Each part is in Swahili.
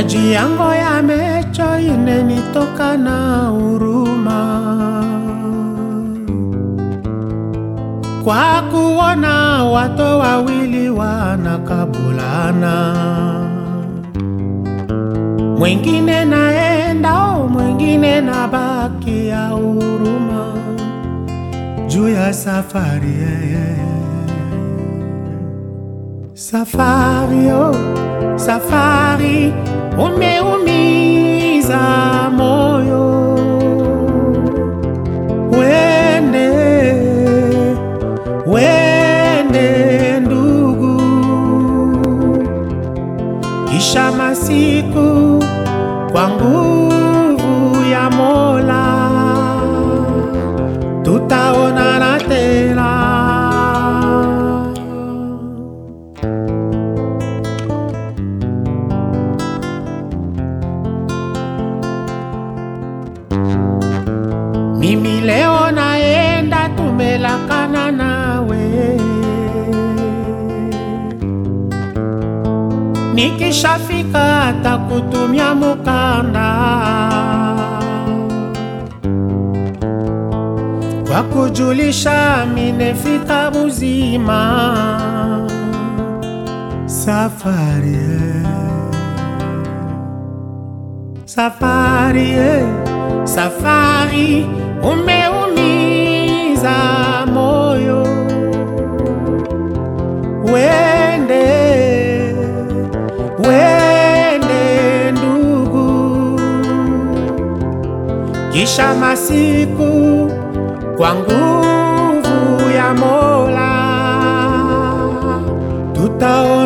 maji yango yamecho inenitoka na huruma. Kwa kuona watu wawili wanakabulana, mwingine naenda, o mwingine na baki ya huruma. Juu ya safari safari oh, safari umeumiza moyo wende wende ndugu kisha masiku kwa nguvu ya Mola tutaonana tena. Mimi leo naenda, tumelakana nawe, nikishafika takutumia mukanda. Kwa kujulisha minefika muzima. Safari safari safari eh. safari umeumiza moyo wende wende ndugu. Kisha masiku kwa nguvu ya Mola tutaonana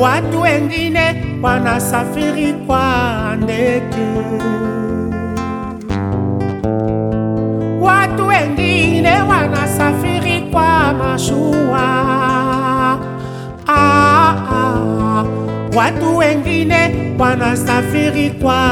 Watu wengine wanasafiri kwa ndege, watu wengine wanasafiri kwa mashua. Ah, ah. Watu wengine wanasafiri kwa